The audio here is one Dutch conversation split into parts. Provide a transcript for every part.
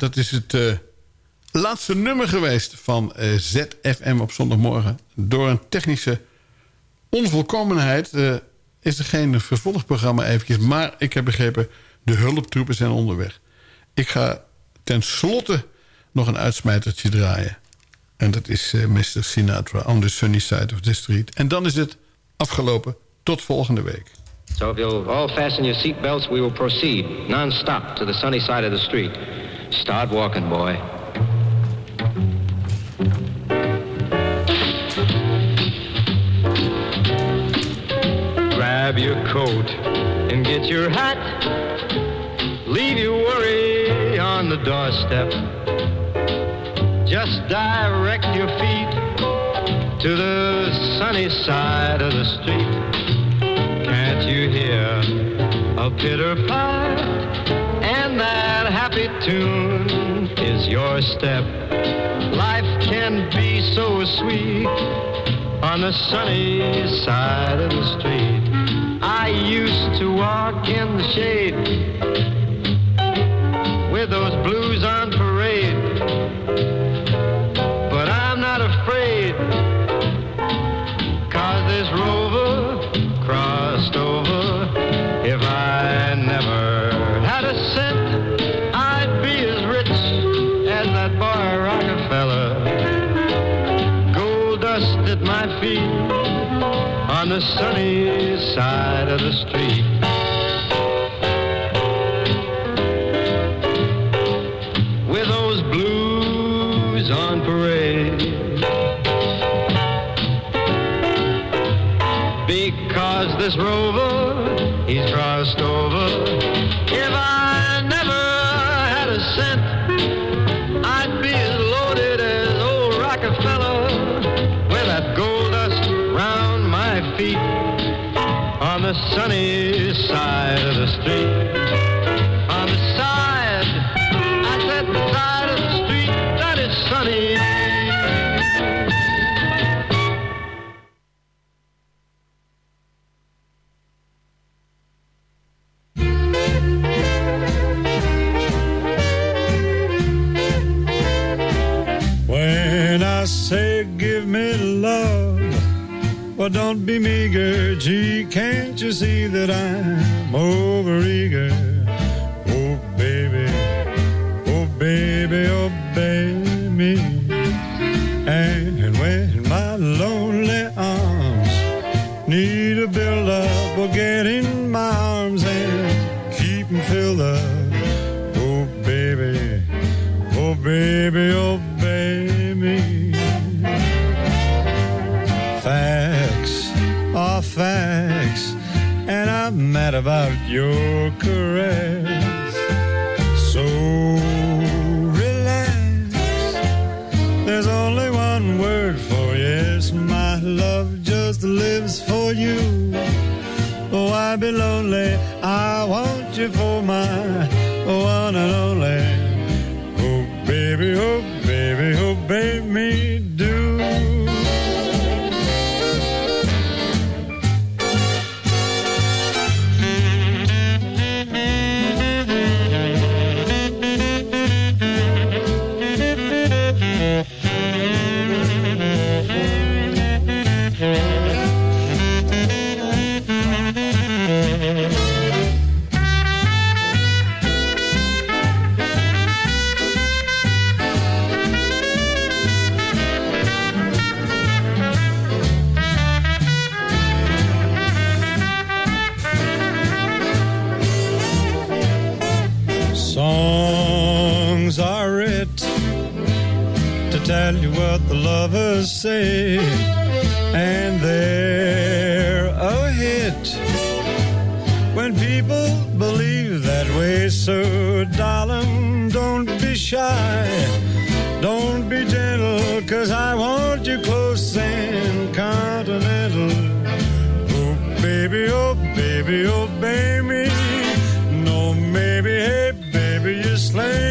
dat is het eh, laatste nummer geweest van eh, ZFM op zondagmorgen. Door een technische onvolkomenheid eh, is er geen vervolgprogramma eventjes. Maar ik heb begrepen, de hulptroepen zijn onderweg. Ik ga ten slotte nog een uitsmijtertje draaien. En dat is Mr. Sinatra on the sunny side of the street. En dan is het afgelopen. Tot volgende week. So if you'll all fasten your seatbelts, we will proceed non-stop to the sunny side of the street. Start walking, boy. Grab your coat and get your hat. Leave your worry on the doorstep. Just direct your feet to the sunny side of the street. Can't you hear a pitter pat? Tune is your step. Life can be so sweet on the sunny side of the street. I used to walk in the shade the street. Tell you what the lovers say, and they're a hit. When people believe that way, so darling, don't be shy. Don't be gentle, cause I want you close and continental. Oh, baby, oh, baby, oh, obey me. No, maybe, hey, baby, you slay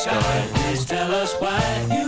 sky. Please tell us why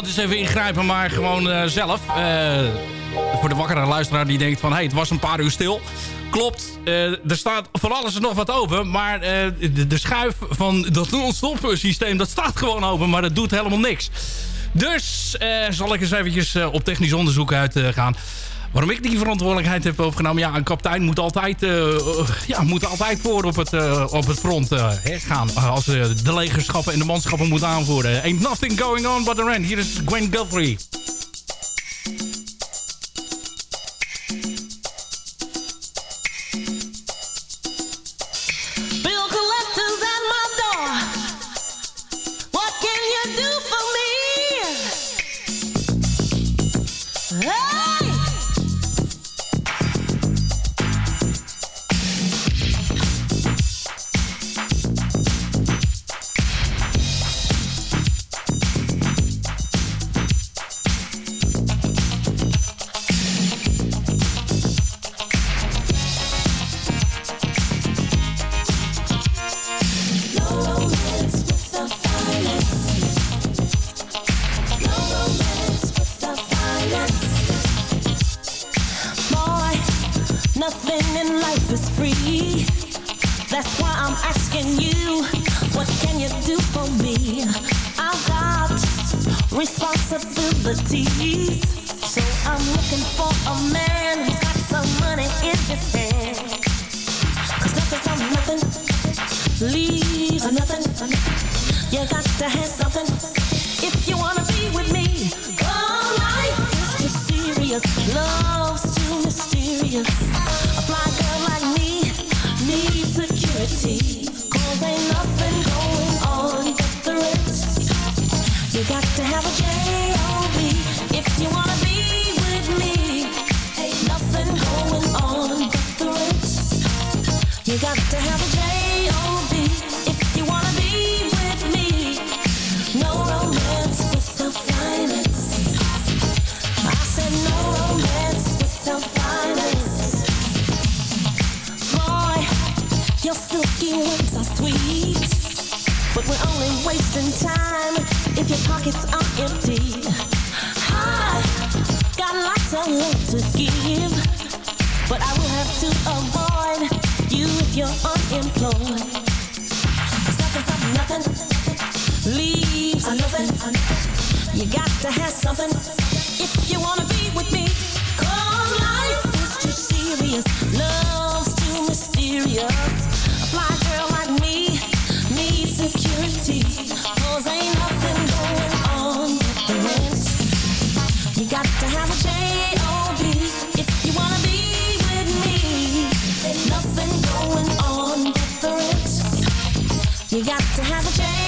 Dat is even ingrijpen, maar gewoon eh, zelf. Eh, voor de wakkere luisteraar die denkt van... hé, hey, het was een paar uur stil. Klopt, eh, er staat van alles en nog wat open. Maar de, de schuif van dat non-stop systeem... dat staat gewoon open, maar dat doet helemaal niks. Dus zal ik eens eventjes op technisch onderzoek uitgaan. Waarom ik die verantwoordelijkheid heb opgenomen? Ja, een kapitein moet altijd, eh, eh, ja, moet altijd voor op het, eh, op het front hè, gaan. als de legerschappen en de manschappen moeten aanvoeren. Ain't nothing going on but the rent. Hier is Gwen Guthrie. responsibilities. So I'm looking for a man who's got some money in his hand. Cause nothing from nothing leaves a nothing. You got to have something if you wanna be with me. Oh, life is too serious, love's too mysterious. pockets are empty. I got lots I want to give, but I will have to avoid you if you're unemployed. Starting from nothing, leaves nothing. You got to have something to have a chance.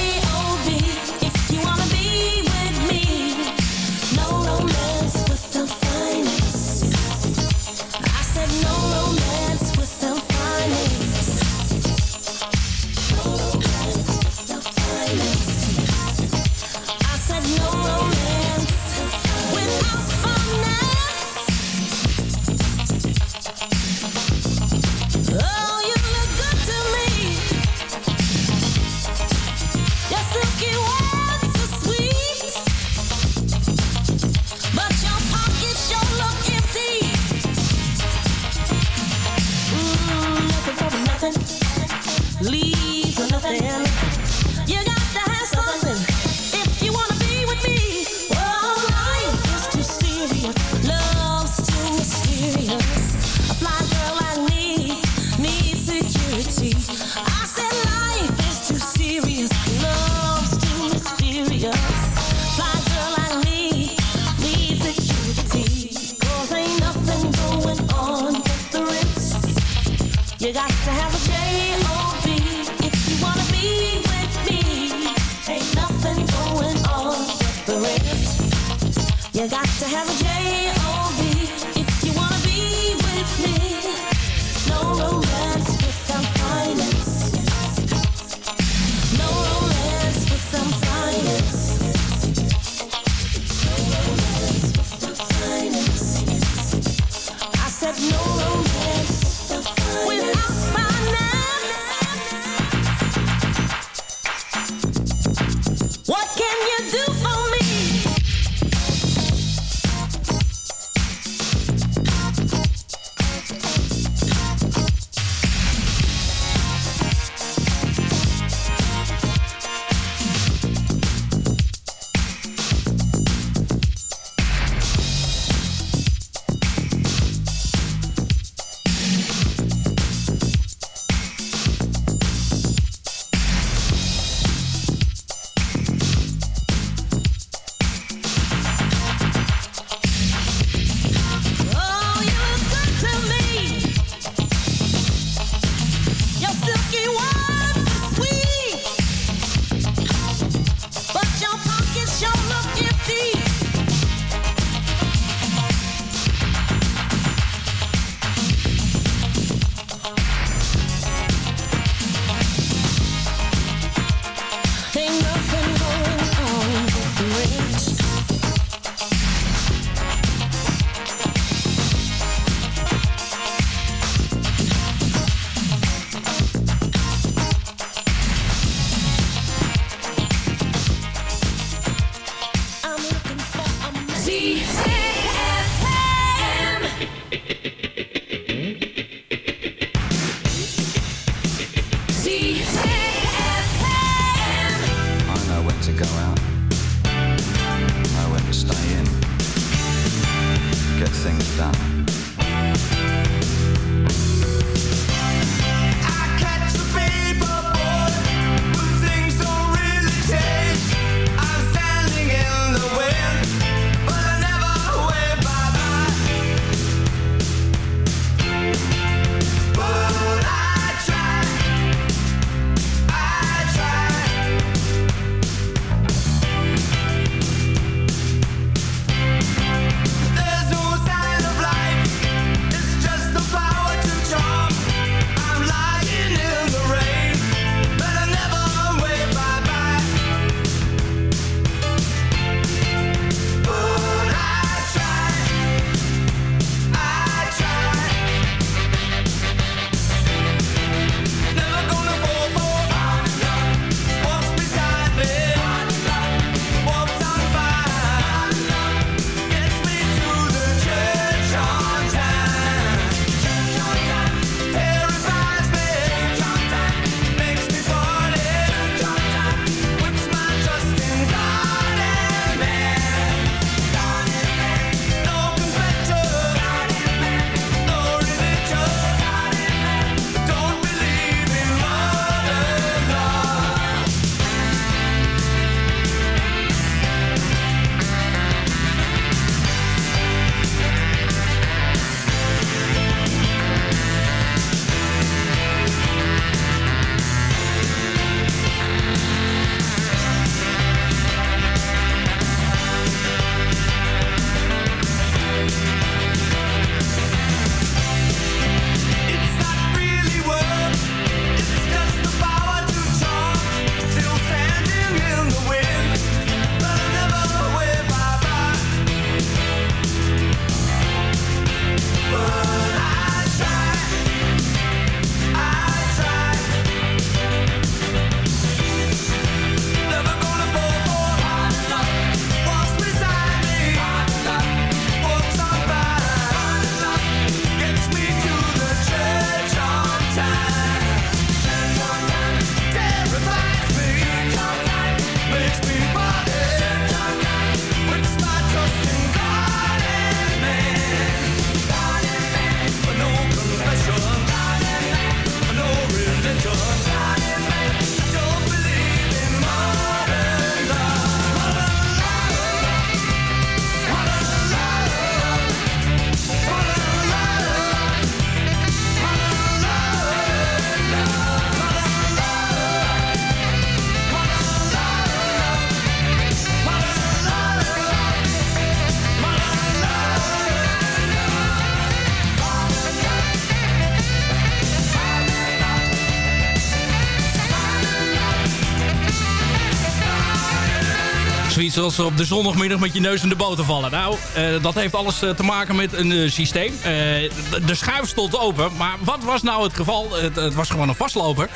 Zoiets als op de zondagmiddag met je neus in de boter vallen. Nou, eh, dat heeft alles eh, te maken met een eh, systeem. De, de schuif stond open, maar wat was nou het geval? Het, het was gewoon een vastloper.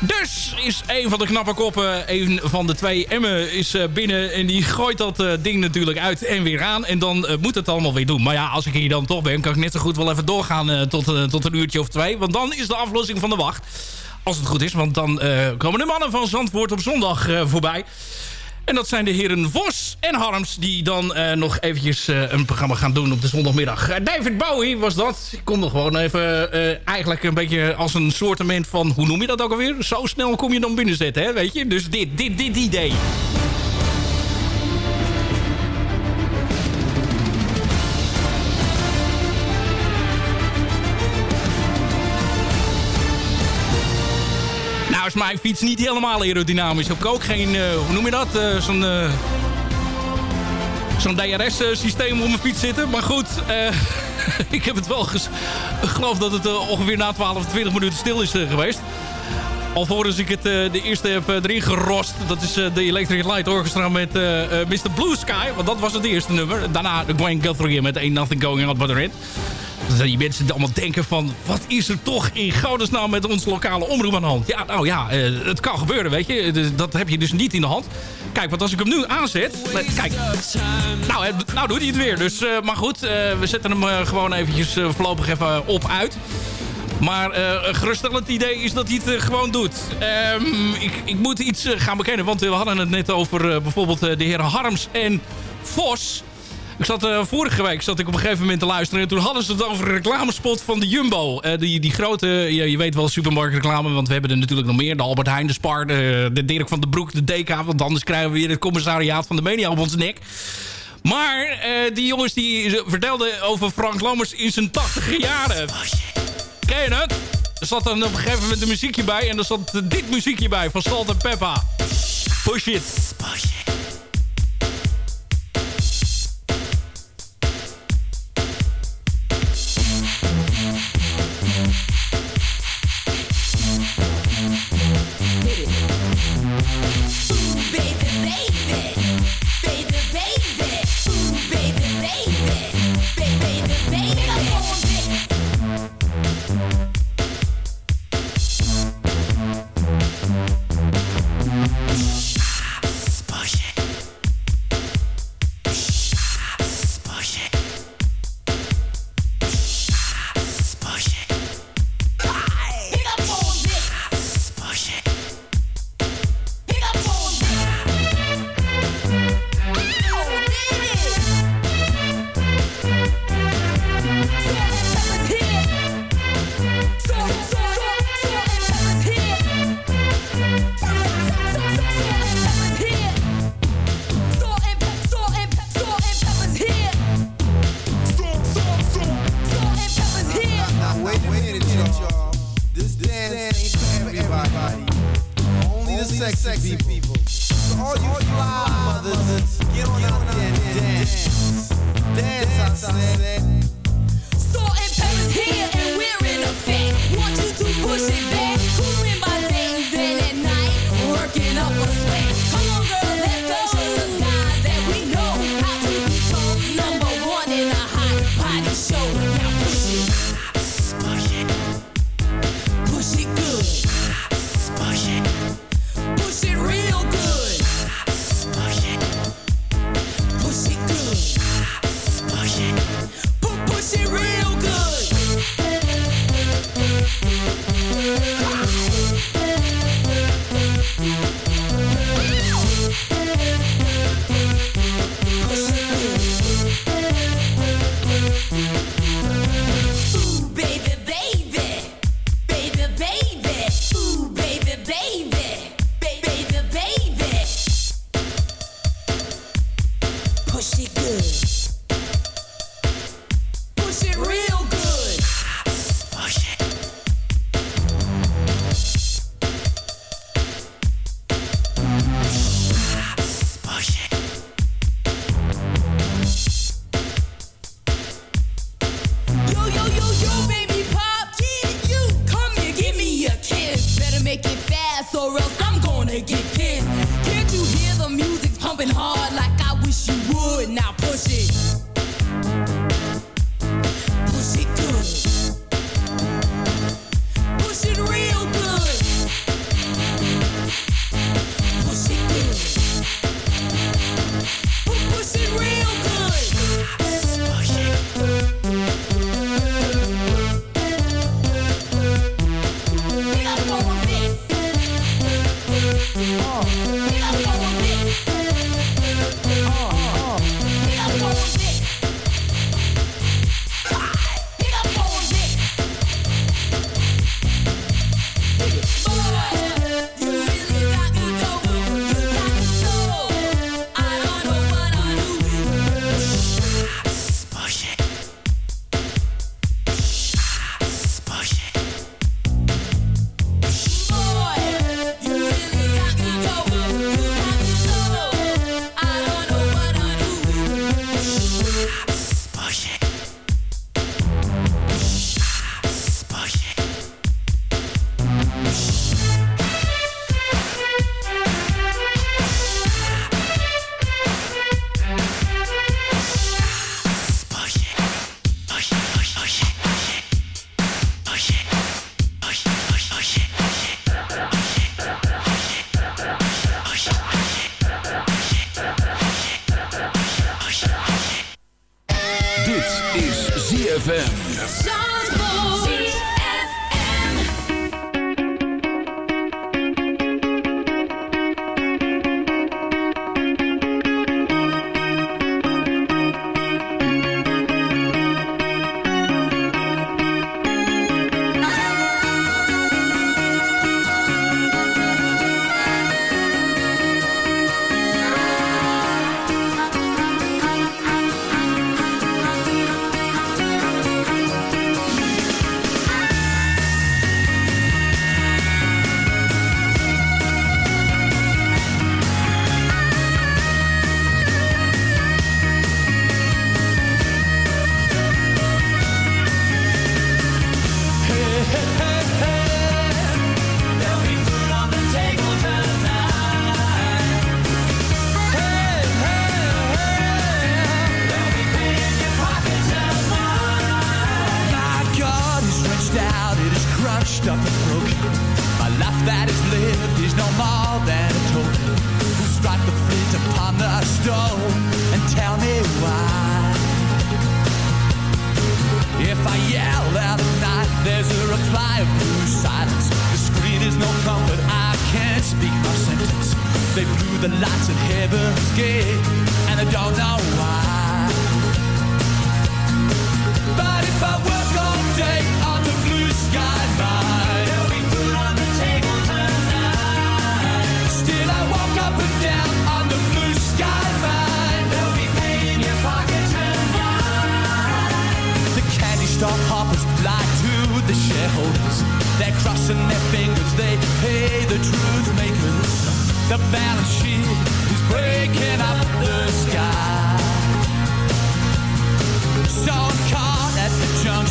Dus is een van de knappe koppen, een van de twee Emmen is binnen... en die gooit dat ding natuurlijk uit en weer aan. En dan moet het allemaal weer doen. Maar ja, als ik hier dan toch ben, kan ik net zo goed wel even doorgaan tot, tot een uurtje of twee. Want dan is de aflossing van de wacht. Als het goed is, want dan komen de mannen van Zandvoort op zondag voorbij. En dat zijn de heren Vos en Harms... die dan eh, nog eventjes eh, een programma gaan doen op de zondagmiddag. Eh, David Bowie was dat. Ik kom er gewoon even eigenlijk een beetje als een soortement van... hoe noem je dat ook alweer? Zo snel kom je dan binnenzetten, hè? Weet je? Dus dit, dit, dit idee. Mijn fiets niet helemaal aerodynamisch. Ik heb ook geen, eh, hoe noem je dat? Eh, Zo'n eh, DRS-systeem op mijn fiets zitten. Maar goed, ik heb het wel ik geloof dat het ongeveer na 12 of 20 minuten stil is geweest. Alvorens ik het de eerste heb erin gerost. Dat is de Electric Light Orchestra met Mr. Blue Sky. Want dat was het eerste nummer. Daarna de Gwen Guthrie met Ain't Nothing Going On But Red. Dat die mensen allemaal denken van... wat is er toch in godesnaam met onze lokale omroep aan de hand? Ja, nou ja, eh, het kan gebeuren, weet je. Eh, Dat heb je dus niet in de hand. Kijk, want als ik hem nu aanzet... Kijk, nou, nou doet hij het weer. Dus, eh, maar goed, eh, we zetten hem gewoon eventjes voorlopig even op uit. Maar een geruststellend idee is dat hij het gewoon doet. Ehm, ik, ik moet iets gaan bekennen, want we hadden het net over bijvoorbeeld de heren Harms en Vos. Ik zat, eh, vorige week zat ik op een gegeven moment te luisteren... en toen hadden ze het over een reclamespot van de Jumbo. Eh, die, die grote, je, je weet wel, supermarktreclame... want we hebben er natuurlijk nog meer. De Albert Heijn, de Spar, de, de Dirk van den Broek, de DK... want anders krijgen we weer het commissariaat van de media op ons nek. Maar eh, die jongens die vertelden over Frank Lammers in zijn tachtige jaren. Ken je het? Er zat dan op een gegeven moment een muziekje bij... en er zat dit muziekje bij van Salt en Peppa. Push it. Now make it fast or else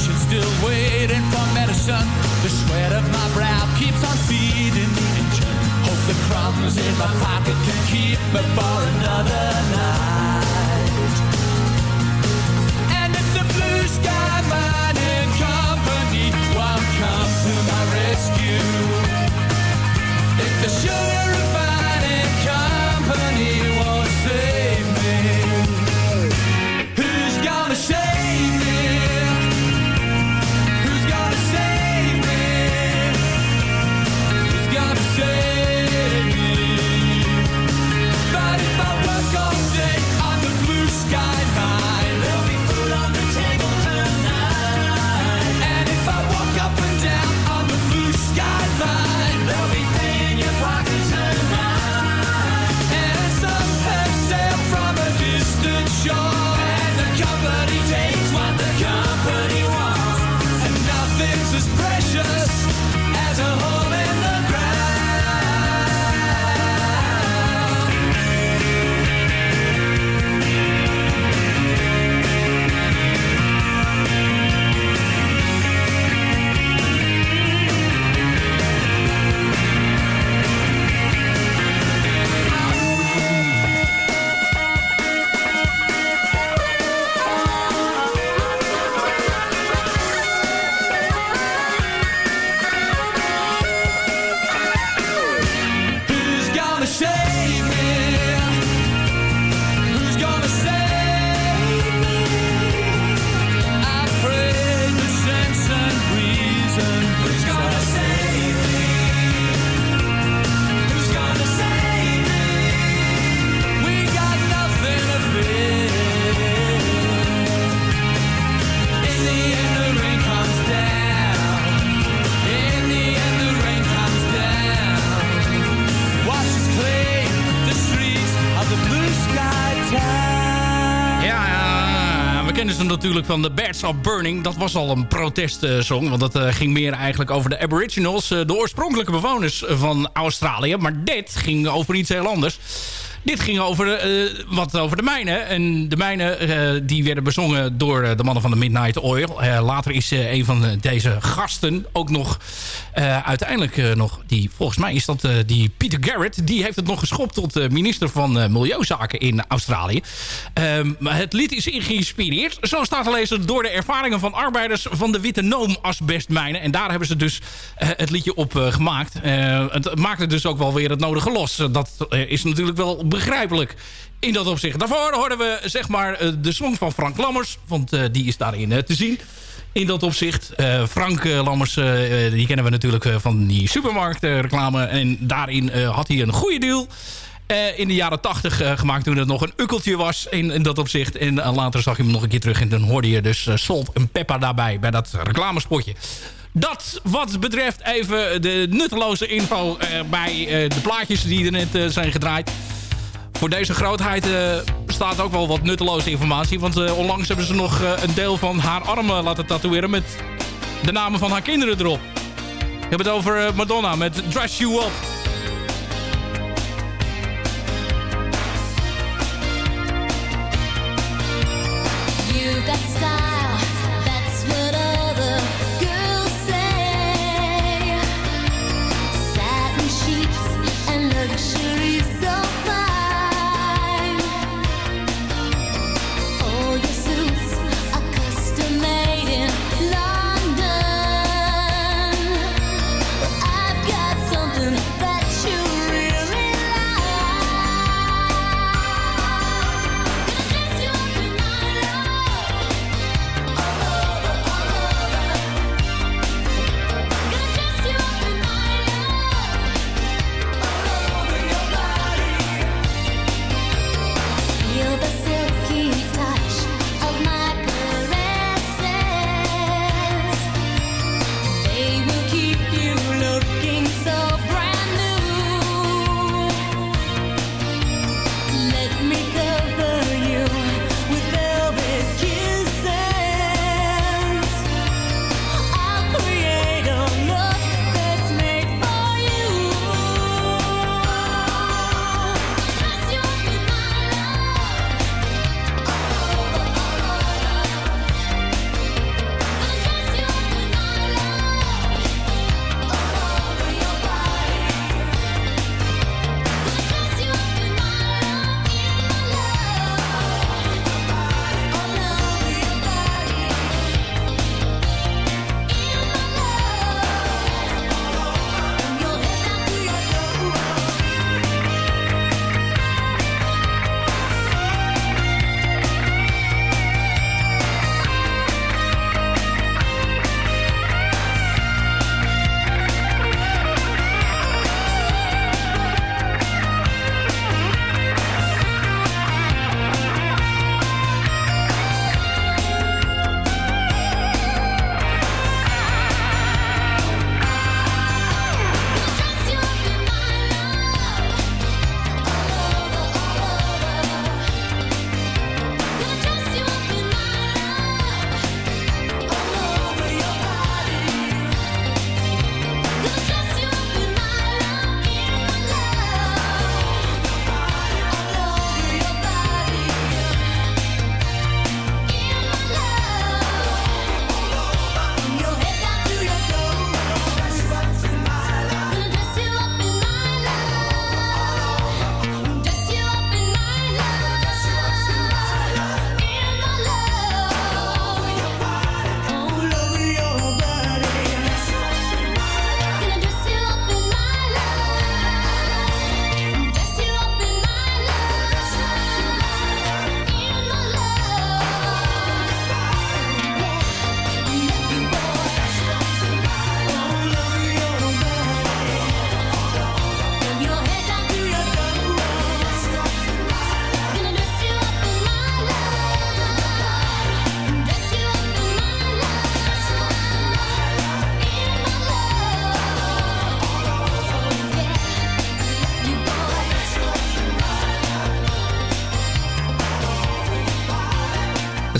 junction, still waiting for medicine. The sweat of my brow keeps on feeding the engine. Hope the crumbs in my pocket can keep me for another night. Natuurlijk van The Birds of Burning. Dat was al een protestsong, want dat eh, ging meer eigenlijk over de aboriginals... eh, de oorspronkelijke bewoners van Australië. Maar dit ging over iets heel anders. Dit ging over, eh, wat over de mijnen. En de mijnen eh, die werden bezongen door eh, de mannen van de Midnight Oil. Later is een van deze gasten ook nog uiteindelijk nog... Die, volgens mij is dat die Peter Garrett. Die heeft het nog geschopt tot minister van Milieuzaken in Australië. Ehm, maar het lied is geïnspireerd, zo staat te lezen... door de ervaringen van arbeiders van de Witte Noom asbestmijnen. En daar hebben ze dus het liedje op gemaakt. Het maakte dus ook wel weer het nodige los. Dat is natuurlijk wel begrijpelijk in dat opzicht. Daarvoor hoorden we zeg maar eh, de song van Frank Lammers. Want eh, die is daarin eh, te zien. In dat opzicht. Frank Lammers, die kennen we natuurlijk van die supermarktreclame. en daarin had hij een goede deal. in de jaren tachtig gemaakt toen het nog een ukkeltje was in, in dat opzicht. En later zag je hem nog een keer terug en dan hoorde je dus Salt en Peppa daarbij bij dat reclamespotje. Dat wat betreft even de nutteloze info bij de plaatjes die er net zijn gedraaid. Voor deze grootheid eh, staat ook wel wat nutteloze informatie. Want eh, onlangs hebben ze nog eh, een deel van haar armen laten tatoeëren... met de namen van haar kinderen erop. Ik heb het over Madonna met Dress You Up.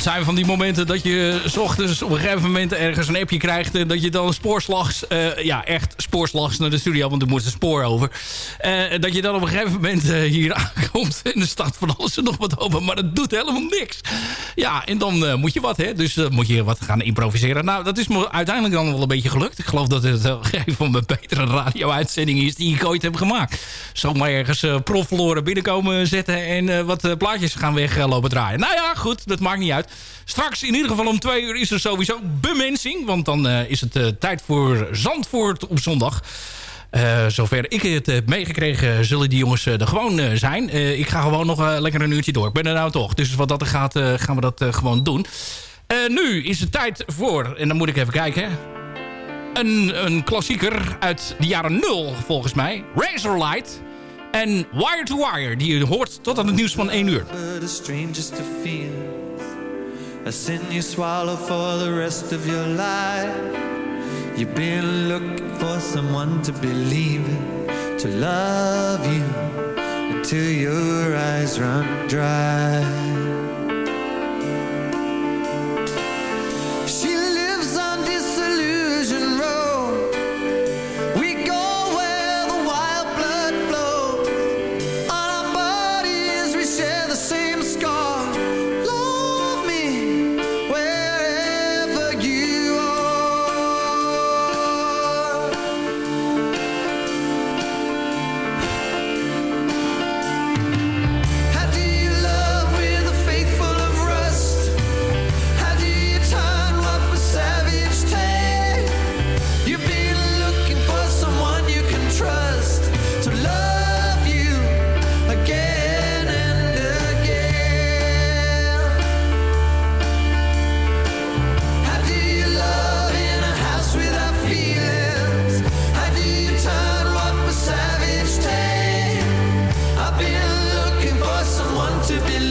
Het zijn van die momenten dat je s ochtends op een gegeven moment ergens een appje krijgt... en dat je dan spoorslags, eh, ja echt spoorslags naar de studio... want er moet een spoor over. Eh, dat je dan op een gegeven moment eh, hier aankomt... en er staat van alles en nog wat over, maar dat doet helemaal niks. Ja, en dan moet je wat, hè. Dus dan moet je wat gaan improviseren. Nou, dat is me uiteindelijk dan wel een beetje gelukt. Ik geloof dat het een van mijn betere radio-uitzendingen is... die ik ooit heb gemaakt. Zomaar ergens uh, profverloren binnenkomen zetten... en wat plaatjes gaan weglopen draaien. Nou ja, goed, dat maakt niet uit. Straks in ieder geval om twee uur is er sowieso bemensing. Want dan is het tijd voor Zandvoort op zondag. Uh, zover ik het heb meegekregen, zullen die jongens er gewoon zijn. ik ga gewoon nog lekker een uurtje door. Ik ben er nou toch. Dus wat dat er gaat, gaan we dat gewoon doen. nu is het tijd voor, en dan moet ik even kijken... Een, een klassieker uit de jaren nul, volgens mij. Razorlight en Wire to Wire. Die je hoort tot aan het nieuws van 1 uur. A sin you swallow for the rest of your life. You've been looking for someone to believe in, to love you until your eyes run dry. to believe.